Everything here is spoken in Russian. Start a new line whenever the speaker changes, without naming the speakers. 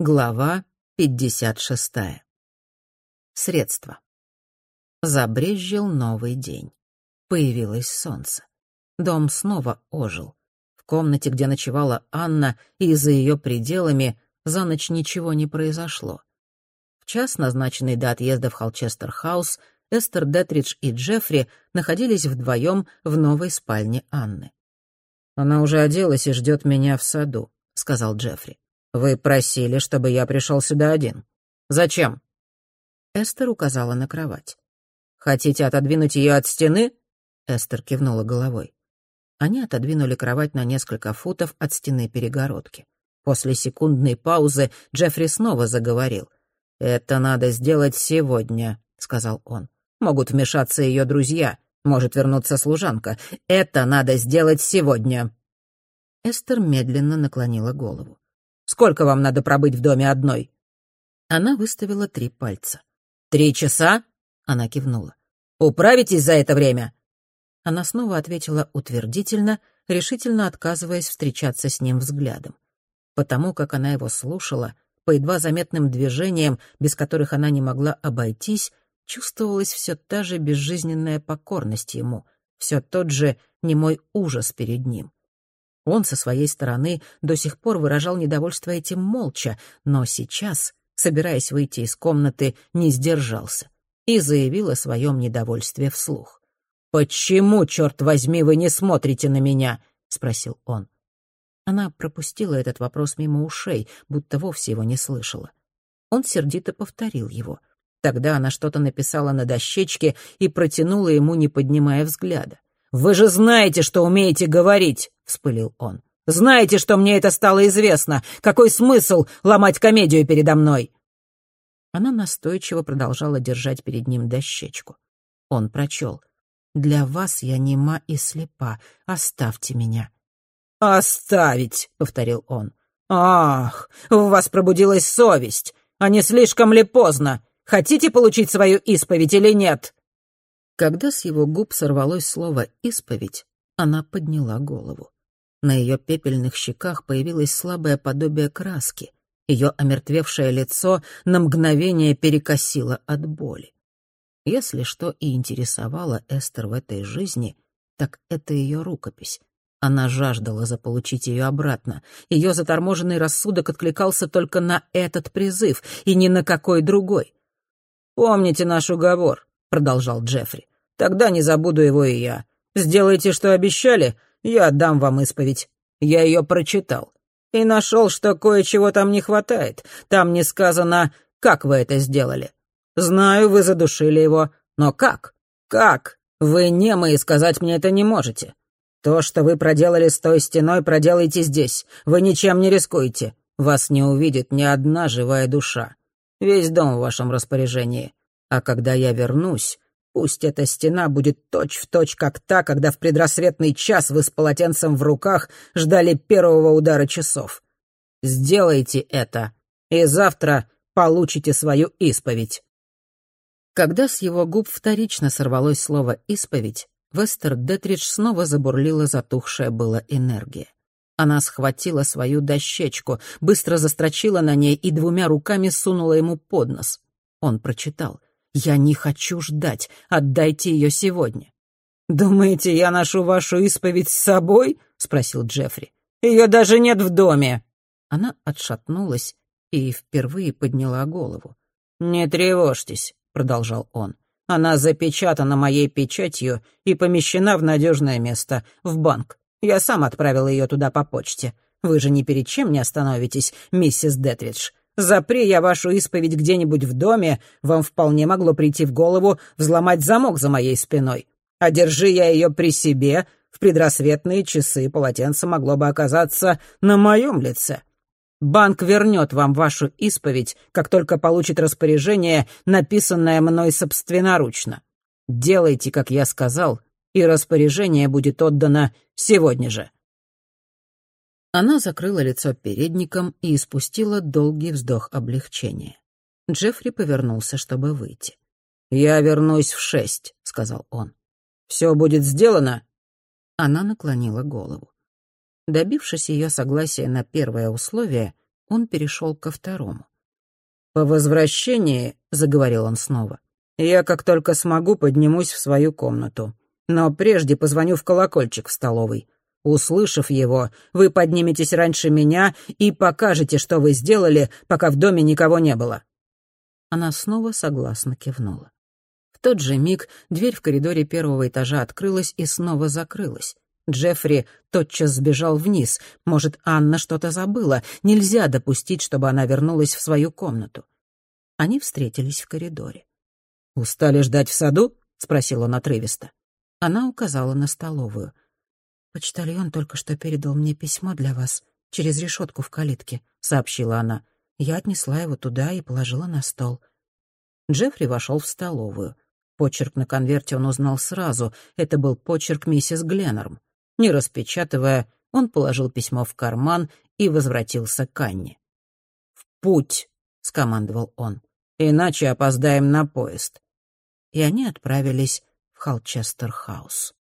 Глава 56. Средства. Забрезжил новый день. Появилось солнце. Дом снова ожил. В комнате, где ночевала Анна, и за ее пределами за ночь ничего не произошло. В час, назначенный до отъезда в Холчестер-хаус, Эстер Детридж и Джеффри находились вдвоем в новой спальне Анны. «Она уже оделась и ждет меня в саду», — сказал Джеффри. «Вы просили, чтобы я пришел сюда один. Зачем?» Эстер указала на кровать. «Хотите отодвинуть ее от стены?» Эстер кивнула головой. Они отодвинули кровать на несколько футов от стены перегородки. После секундной паузы Джеффри снова заговорил. «Это надо сделать сегодня», — сказал он. «Могут вмешаться ее друзья, может вернуться служанка. Это надо сделать сегодня». Эстер медленно наклонила голову. Сколько вам надо пробыть в доме одной?» Она выставила три пальца. «Три часа?» — она кивнула. «Управитесь за это время?» Она снова ответила утвердительно, решительно отказываясь встречаться с ним взглядом. Потому как она его слушала, по едва заметным движениям, без которых она не могла обойтись, чувствовалась все та же безжизненная покорность ему, все тот же немой ужас перед ним. Он со своей стороны до сих пор выражал недовольство этим молча, но сейчас, собираясь выйти из комнаты, не сдержался и заявил о своем недовольстве вслух. «Почему, черт возьми, вы не смотрите на меня?» — спросил он. Она пропустила этот вопрос мимо ушей, будто вовсе его не слышала. Он сердито повторил его. Тогда она что-то написала на дощечке и протянула ему, не поднимая взгляда. «Вы же знаете, что умеете говорить!» — вспылил он. «Знаете, что мне это стало известно! Какой смысл ломать комедию передо мной?» Она настойчиво продолжала держать перед ним дощечку. Он прочел. «Для вас я нема и слепа. Оставьте меня». «Оставить!» — повторил он. «Ах, у вас пробудилась совесть. А не слишком ли поздно? Хотите получить свою исповедь или нет?» Когда с его губ сорвалось слово «исповедь», она подняла голову. На ее пепельных щеках появилось слабое подобие краски. Ее омертвевшее лицо на мгновение перекосило от боли. Если что и интересовало Эстер в этой жизни, так это ее рукопись. Она жаждала заполучить ее обратно. Ее заторможенный рассудок откликался только на этот призыв и ни на какой другой. «Помните наш уговор», продолжал Джеффри. «Тогда не забуду его и я. Сделайте, что обещали, я отдам вам исповедь. Я ее прочитал. И нашел, что кое-чего там не хватает. Там не сказано, как вы это сделали. Знаю, вы задушили его, но как? Как? Вы немы и сказать мне это не можете. То, что вы проделали с той стеной, проделайте здесь. Вы ничем не рискуете. Вас не увидит ни одна живая душа. Весь дом в вашем распоряжении. А когда я вернусь, пусть эта стена будет точь-в-точь, точь, как та, когда в предрассветный час вы с полотенцем в руках ждали первого удара часов. Сделайте это, и завтра получите свою исповедь». Когда с его губ вторично сорвалось слово «исповедь», Вестер Детридж снова забурлила затухшая была энергия. Она схватила свою дощечку, быстро застрочила на ней и двумя руками сунула ему под нос. Он прочитал. «Я не хочу ждать. Отдайте ее сегодня». «Думаете, я ношу вашу исповедь с собой?» — спросил Джеффри. «Ее даже нет в доме». Она отшатнулась и впервые подняла голову. «Не тревожьтесь», — продолжал он. «Она запечатана моей печатью и помещена в надежное место, в банк. Я сам отправил ее туда по почте. Вы же ни перед чем не остановитесь, миссис Детридж. Запри я вашу исповедь где-нибудь в доме, вам вполне могло прийти в голову взломать замок за моей спиной. А держи я ее при себе, в предрассветные часы полотенце могло бы оказаться на моем лице. Банк вернет вам вашу исповедь, как только получит распоряжение, написанное мной собственноручно. Делайте, как я сказал, и распоряжение будет отдано сегодня же. Она закрыла лицо передником и испустила долгий вздох облегчения. Джеффри повернулся, чтобы выйти. «Я вернусь в шесть», — сказал он. «Все будет сделано?» Она наклонила голову. Добившись ее согласия на первое условие, он перешел ко второму. «По возвращении», — заговорил он снова, — «я как только смогу поднимусь в свою комнату. Но прежде позвоню в колокольчик в столовой. Услышав его, вы подниметесь раньше меня и покажете, что вы сделали, пока в доме никого не было». Она снова согласно кивнула. В тот же миг дверь в коридоре первого этажа открылась и снова закрылась. Джеффри тотчас сбежал вниз. Может, Анна что-то забыла. Нельзя допустить, чтобы она вернулась в свою комнату. Они встретились в коридоре. «Устали ждать в саду?» — спросил он отрывисто. Она указала на столовую. «Почтальон только что передал мне письмо для вас через решетку в калитке», — сообщила она. Я отнесла его туда и положила на стол. Джеффри вошел в столовую. Почерк на конверте он узнал сразу. Это был почерк миссис Гленнерм. Не распечатывая, он положил письмо в карман и возвратился к Анне. «В путь!» — скомандовал он. «Иначе опоздаем на поезд». И они отправились в Холчестер-хаус.